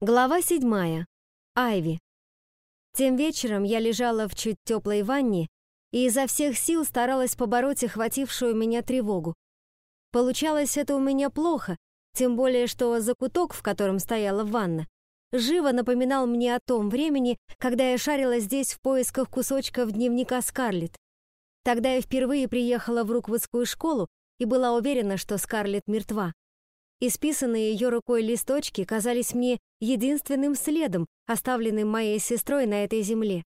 Глава седьмая. Айви. Тем вечером я лежала в чуть теплой ванне и изо всех сил старалась побороть охватившую меня тревогу. Получалось это у меня плохо, тем более что закуток, в котором стояла ванна, живо напоминал мне о том времени, когда я шарила здесь в поисках кусочков дневника Скарлетт. Тогда я впервые приехала в Руквудскую школу и была уверена, что Скарлетт мертва. Исписанные ее рукой листочки казались мне единственным следом, оставленным моей сестрой на этой земле.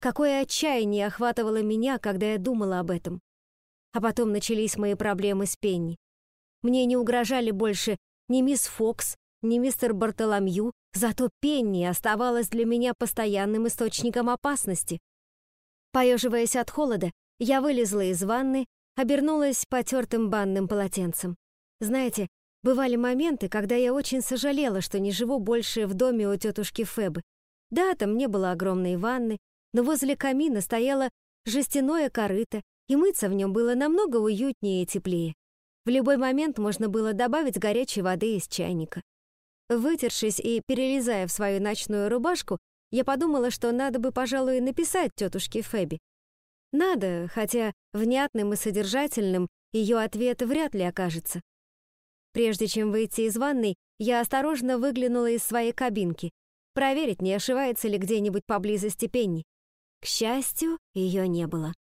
Какое отчаяние охватывало меня, когда я думала об этом. А потом начались мои проблемы с Пенни. Мне не угрожали больше ни мисс Фокс, ни мистер Бартоломью, зато Пенни оставалась для меня постоянным источником опасности. Поеживаясь от холода, я вылезла из ванны, обернулась потертым банным полотенцем. Знаете, Бывали моменты, когда я очень сожалела, что не живу больше в доме у тетушки Фебы. Да, там не было огромной ванны, но возле камина стояло жестяное корыто, и мыться в нем было намного уютнее и теплее. В любой момент можно было добавить горячей воды из чайника. Вытершись и перелезая в свою ночную рубашку, я подумала, что надо бы, пожалуй, написать тетушке Феби. Надо, хотя внятным и содержательным ее ответ вряд ли окажется. Прежде чем выйти из ванной, я осторожно выглянула из своей кабинки, проверить, не ошивается ли где-нибудь поблизости Пенни. К счастью, ее не было.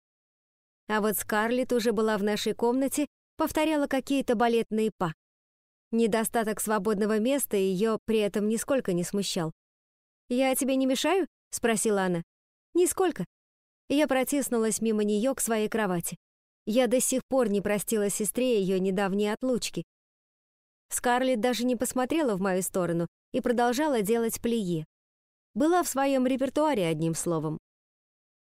А вот Скарлетт уже была в нашей комнате, повторяла какие-то балетные па. Недостаток свободного места ее при этом нисколько не смущал. «Я тебе не мешаю?» — спросила она. «Нисколько». Я протиснулась мимо нее к своей кровати. Я до сих пор не простила сестре ее недавней отлучки, Скарлетт даже не посмотрела в мою сторону и продолжала делать плие. Была в своем репертуаре, одним словом.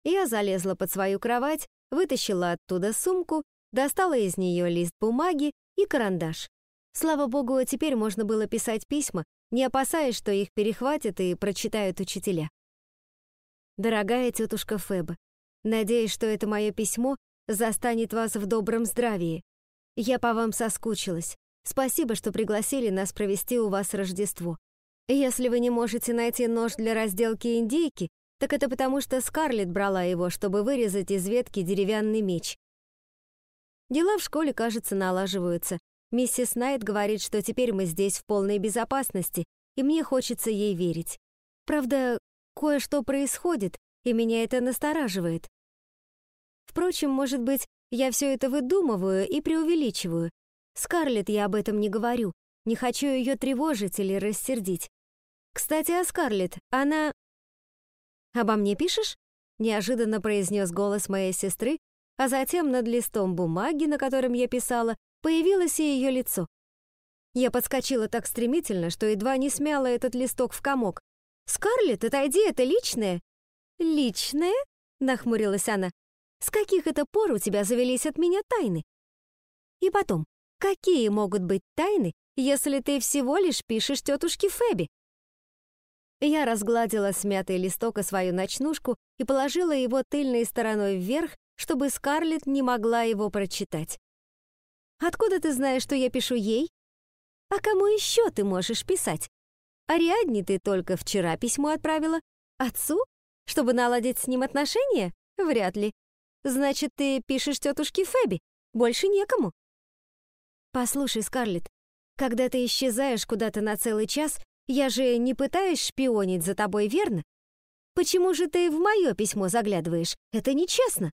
Я залезла под свою кровать, вытащила оттуда сумку, достала из нее лист бумаги и карандаш. Слава богу, теперь можно было писать письма, не опасаясь, что их перехватят и прочитают учителя. Дорогая тетушка Феба, надеюсь, что это мое письмо застанет вас в добром здравии. Я по вам соскучилась. Спасибо, что пригласили нас провести у вас Рождество. Если вы не можете найти нож для разделки индейки, так это потому, что Скарлетт брала его, чтобы вырезать из ветки деревянный меч. Дела в школе, кажется, налаживаются. Миссис Найт говорит, что теперь мы здесь в полной безопасности, и мне хочется ей верить. Правда, кое-что происходит, и меня это настораживает. Впрочем, может быть, я все это выдумываю и преувеличиваю, Скарлетт я об этом не говорю, не хочу ее тревожить или рассердить. Кстати, о Скарлетт, она... «Обо мне пишешь?» — неожиданно произнес голос моей сестры, а затем над листом бумаги, на котором я писала, появилось и ее лицо. Я подскочила так стремительно, что едва не смяла этот листок в комок. «Скарлетт, отойди, это личное!» «Личное?» — нахмурилась она. «С каких это пор у тебя завелись от меня тайны?» «И потом, Какие могут быть тайны, если ты всего лишь пишешь тетушке Феби? Я разгладила смятый листок о свою ночнушку и положила его тыльной стороной вверх, чтобы Скарлетт не могла его прочитать. «Откуда ты знаешь, что я пишу ей?» «А кому еще ты можешь писать?» «Ариадне ты только вчера письмо отправила. Отцу? Чтобы наладить с ним отношения? Вряд ли. Значит, ты пишешь тетушке Феби. Больше некому. «Послушай, Скарлетт, когда ты исчезаешь куда-то на целый час, я же не пытаюсь шпионить за тобой, верно? Почему же ты в мое письмо заглядываешь? Это нечестно!»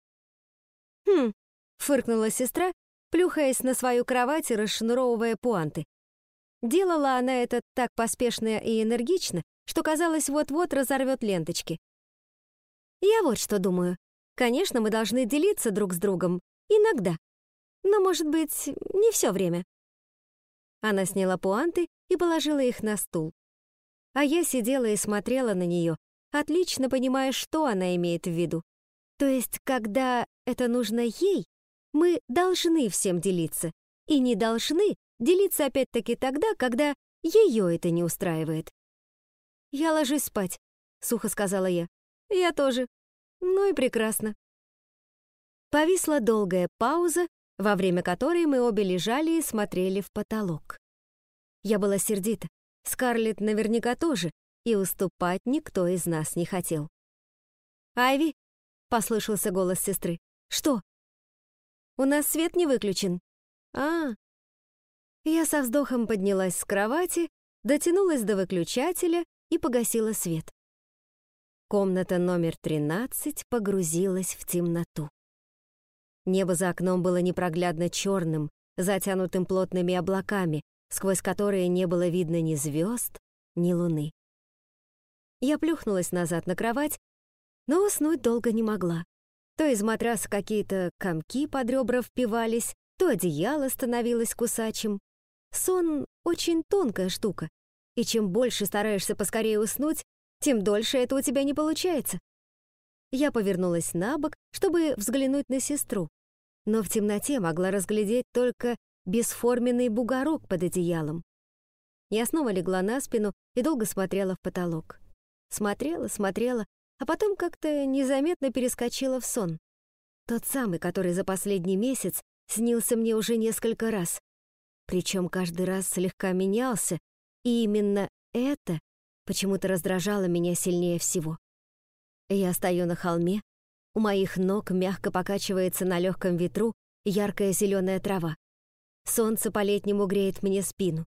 «Хм», — фыркнула сестра, плюхаясь на свою кровать и расшнуровывая пуанты. Делала она это так поспешно и энергично, что казалось, вот-вот разорвет ленточки. «Я вот что думаю. Конечно, мы должны делиться друг с другом. Иногда. Но, может быть, не все время. Она сняла пуанты и положила их на стул. А я сидела и смотрела на нее, отлично понимая, что она имеет в виду. То есть, когда это нужно ей, мы должны всем делиться, и не должны делиться опять-таки тогда, когда ее это не устраивает. «Я ложусь спать», — сухо сказала я. «Я тоже». «Ну и прекрасно». Повисла долгая пауза, во время которой мы обе лежали и смотрели в потолок. Я была сердита. Скарлетт наверняка тоже, и уступать никто из нас не хотел. «Айви!» — послышался голос сестры. «Что?» «У нас свет не выключен». «А, я со вздохом поднялась с кровати, дотянулась до выключателя и погасила свет. Комната номер 13 погрузилась в темноту. Небо за окном было непроглядно черным, затянутым плотными облаками, сквозь которые не было видно ни звезд, ни луны. Я плюхнулась назад на кровать, но уснуть долго не могла. То из матраса какие-то комки под ребра впивались, то одеяло становилось кусачим, Сон — очень тонкая штука, и чем больше стараешься поскорее уснуть, тем дольше это у тебя не получается. Я повернулась на бок, чтобы взглянуть на сестру, но в темноте могла разглядеть только бесформенный бугорок под одеялом. Я снова легла на спину и долго смотрела в потолок. Смотрела, смотрела, а потом как-то незаметно перескочила в сон. Тот самый, который за последний месяц снился мне уже несколько раз. Причем каждый раз слегка менялся, и именно это почему-то раздражало меня сильнее всего. Я стою на холме, у моих ног мягко покачивается на легком ветру яркая зеленая трава. Солнце по-летнему греет мне спину.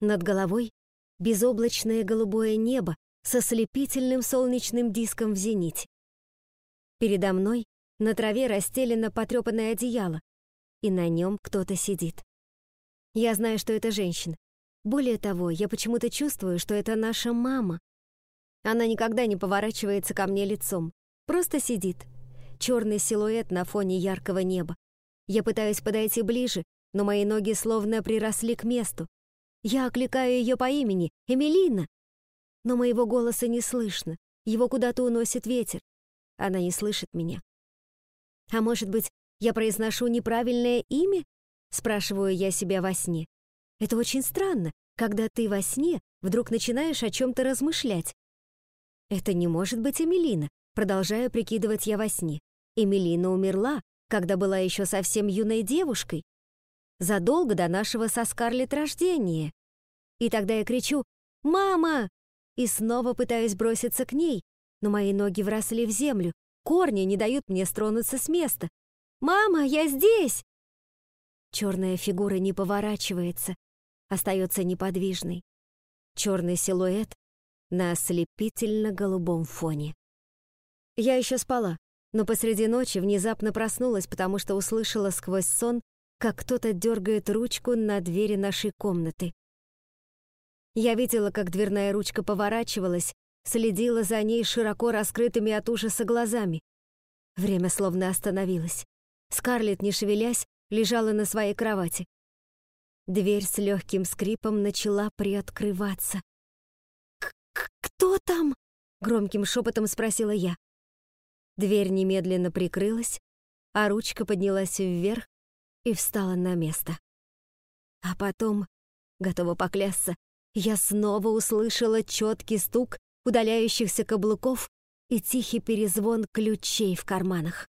Над головой безоблачное голубое небо со слепительным солнечным диском в зените. Передо мной на траве расстелено потрепанное одеяло, и на нем кто-то сидит. Я знаю, что это женщина. Более того, я почему-то чувствую, что это наша мама. Она никогда не поворачивается ко мне лицом, просто сидит. Черный силуэт на фоне яркого неба. Я пытаюсь подойти ближе, но мои ноги словно приросли к месту. Я окликаю ее по имени «Эмилина!» Но моего голоса не слышно, его куда-то уносит ветер. Она не слышит меня. А может быть, я произношу неправильное имя Спрашиваю я себя во сне. Это очень странно, когда ты во сне вдруг начинаешь о чем-то размышлять. Это не может быть Эмилина, продолжаю прикидывать я во сне. Эмилина умерла, когда была еще совсем юной девушкой, задолго до нашего со Скарлетт рождения. И тогда я кричу «Мама!» и снова пытаюсь броситься к ней, но мои ноги вросли в землю, корни не дают мне стронуться с места. «Мама, я здесь!» Черная фигура не поворачивается, остается неподвижной. Черный силуэт на ослепительно-голубом фоне. Я еще спала, но посреди ночи внезапно проснулась, потому что услышала сквозь сон, как кто-то дергает ручку на двери нашей комнаты. Я видела, как дверная ручка поворачивалась, следила за ней широко раскрытыми от ужаса глазами. Время словно остановилось. Скарлетт, не шевелясь, лежала на своей кровати. Дверь с легким скрипом начала приоткрываться. «Кто там?» — громким шепотом спросила я. Дверь немедленно прикрылась, а ручка поднялась вверх и встала на место. А потом, готова поклясться, я снова услышала четкий стук удаляющихся каблуков и тихий перезвон ключей в карманах.